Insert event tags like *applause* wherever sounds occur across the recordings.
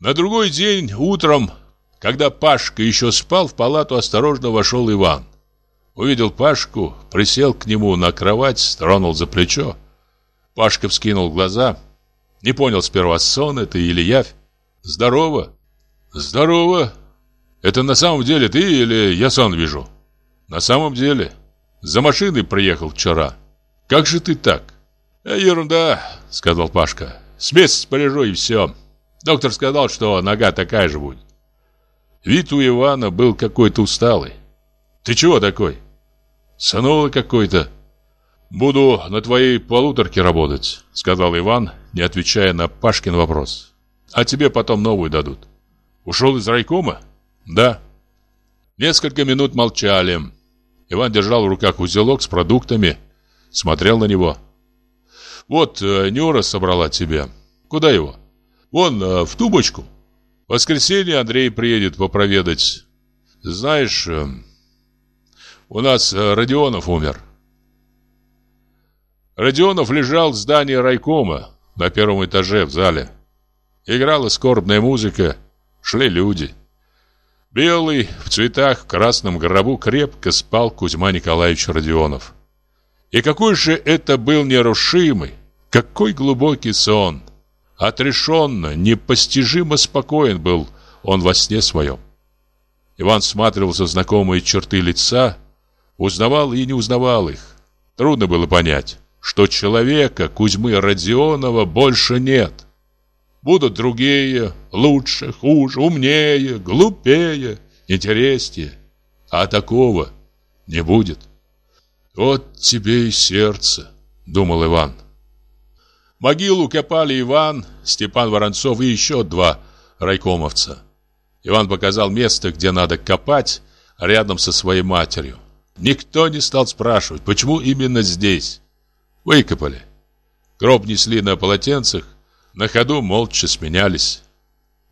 На другой день утром, когда Пашка еще спал, в палату осторожно вошел Иван. Увидел Пашку, присел к нему на кровать, тронул за плечо. Пашка вскинул глаза. Не понял сперва, сон это или явь. «Здорово!» «Здорово! Это на самом деле ты или я сон вижу?» «На самом деле. За машиной приехал вчера. Как же ты так?» «Э, «Ерунда», — сказал Пашка. «С месяц полежу и все. Доктор сказал, что нога такая же будет». Вид у Ивана был какой-то усталый. «Ты чего такой?» «Санула какой-то». «Буду на твоей полуторке работать», — сказал Иван, не отвечая на Пашкин вопрос. «А тебе потом новую дадут». «Ушел из райкома?» «Да». Несколько минут молчали. Иван держал в руках узелок с продуктами, смотрел на него. Вот э, Нюра собрала тебе. Куда его? Вон, э, в тубочку. В воскресенье Андрей приедет попроведать. Знаешь, э, у нас э, Родионов умер. Родионов лежал в здании райкома на первом этаже в зале. Играла скорбная музыка, шли люди. Белый, в цветах, в красном гробу крепко спал Кузьма Николаевич Родионов. И какой же это был нерушимый, какой глубокий сон! Отрешенно, непостижимо спокоен был он во сне своем. Иван всматривался в знакомые черты лица, узнавал и не узнавал их. Трудно было понять, что человека Кузьмы Родионова больше нет. Будут другие, лучше, хуже, умнее, глупее, интереснее. А такого не будет. Вот тебе и сердце, думал Иван. Могилу копали Иван, Степан Воронцов и еще два райкомовца. Иван показал место, где надо копать, рядом со своей матерью. Никто не стал спрашивать, почему именно здесь. Выкопали. Гроб несли на полотенцах, на ходу молча сменялись.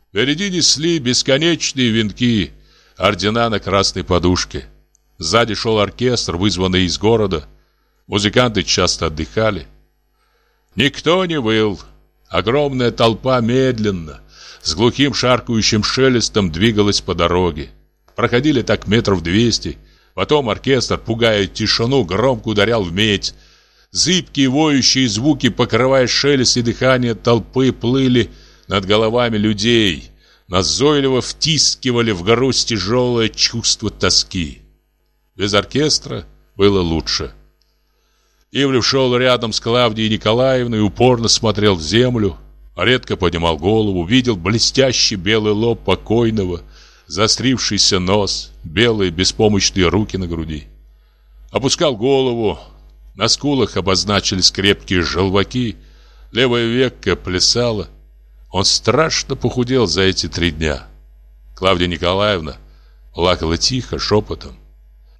Впереди несли бесконечные венки, ордена на красной подушке. Сзади шел оркестр, вызванный из города. Музыканты часто отдыхали. Никто не выл. Огромная толпа медленно, с глухим шаркающим шелестом двигалась по дороге. Проходили так метров двести. Потом оркестр, пугая тишину, громко ударял в медь. Зыбкие воющие звуки, покрывая шелест и дыхание толпы, плыли над головами людей. Назойливо втискивали в грудь тяжелое чувство тоски. Без оркестра было лучше. Ивлев шел рядом с Клавдией Николаевной, упорно смотрел в землю, редко поднимал голову, видел блестящий белый лоб покойного, заострившийся нос, белые беспомощные руки на груди. Опускал голову, на скулах обозначились крепкие желваки, левое веко плясало. Он страшно похудел за эти три дня. Клавдия Николаевна плакала тихо, шепотом.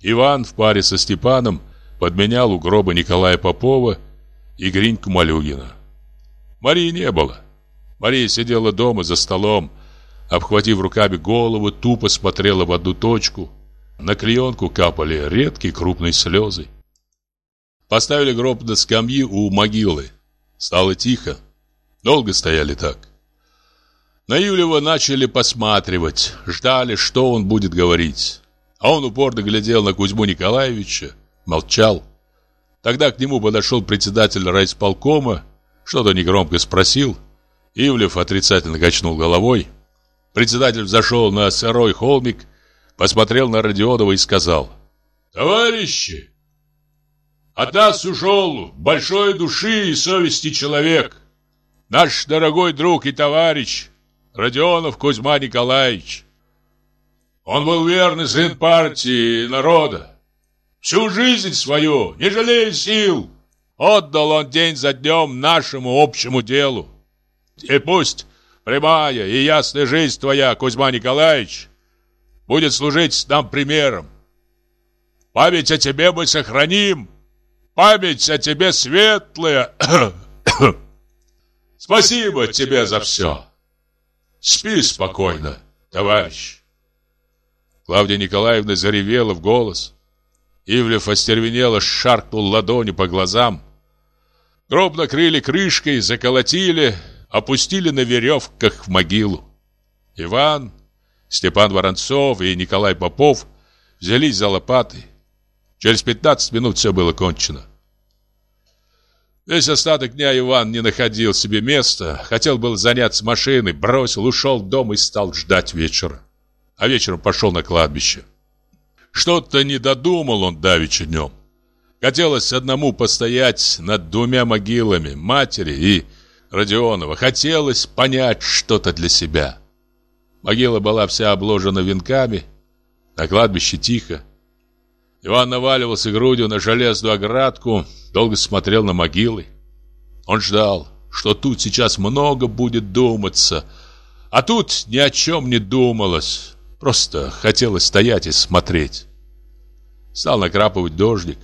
Иван в паре со Степаном подменял у гроба Николая Попова и Гриньку Малюгина. Марии не было. Мария сидела дома за столом, обхватив руками голову, тупо смотрела в одну точку. На клеенку капали редкие крупные слезы. Поставили гроб на скамьи у могилы. Стало тихо. Долго стояли так. На Юлева начали посматривать, ждали, что он будет говорить. А он упорно глядел на Кузьму Николаевича, молчал. Тогда к нему подошел председатель райисполкома, что-то негромко спросил. Ивлев отрицательно качнул головой. Председатель зашел на сырой холмик, посмотрел на Родионова и сказал. «Товарищи, от нас ушел большой души и совести человек. Наш дорогой друг и товарищ Родионов Кузьма Николаевич. Он был верный сын партии и народа. Всю жизнь свою, не жалея сил, отдал он день за днем нашему общему делу. И пусть прямая и ясная жизнь твоя, Кузьма Николаевич, будет служить нам примером. Память о тебе мы сохраним. Память о тебе светлая. *coughs* Спасибо тебе за все. Спи спокойно, товарищ. Клавдия Николаевна заревела в голос. Ивлев остервенело шаркнул ладони по глазам. Гроб накрыли крышкой, заколотили, опустили на веревках в могилу. Иван, Степан Воронцов и Николай Попов взялись за лопаты. Через 15 минут все было кончено. Весь остаток дня Иван не находил себе места, хотел был заняться машиной, бросил, ушел в дом и стал ждать вечера. А вечером пошел на кладбище. Что-то не додумал он давеча днем. Хотелось одному постоять над двумя могилами, матери и Родионова. Хотелось понять что-то для себя. Могила была вся обложена венками, на кладбище тихо. Иван наваливался грудью на железную оградку, долго смотрел на могилы. Он ждал, что тут сейчас много будет думаться, а тут ни о чем не думалось, просто хотелось стоять и смотреть. Стал накрапывать дождик,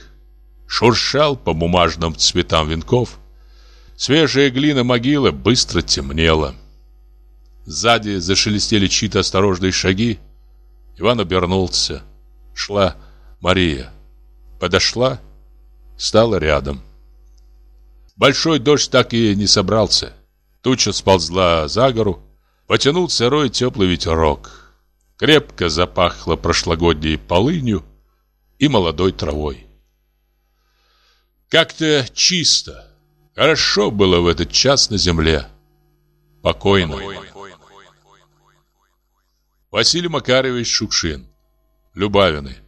шуршал по бумажным цветам венков. Свежая глина могилы быстро темнела. Сзади зашелестели чьи-то осторожные шаги. Иван обернулся. Шла Мария. Подошла, стала рядом. Большой дождь так и не собрался. Туча сползла за гору. Потянул сырой теплый ветерок. Крепко запахло прошлогодней полынью и молодой травой. Как-то чисто, хорошо было в этот час на земле. Покойно. Василий Макарович Шукшин. Любавины.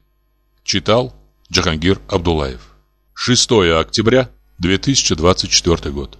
Читал Джахангир Абдулаев. 6 октября 2024 год.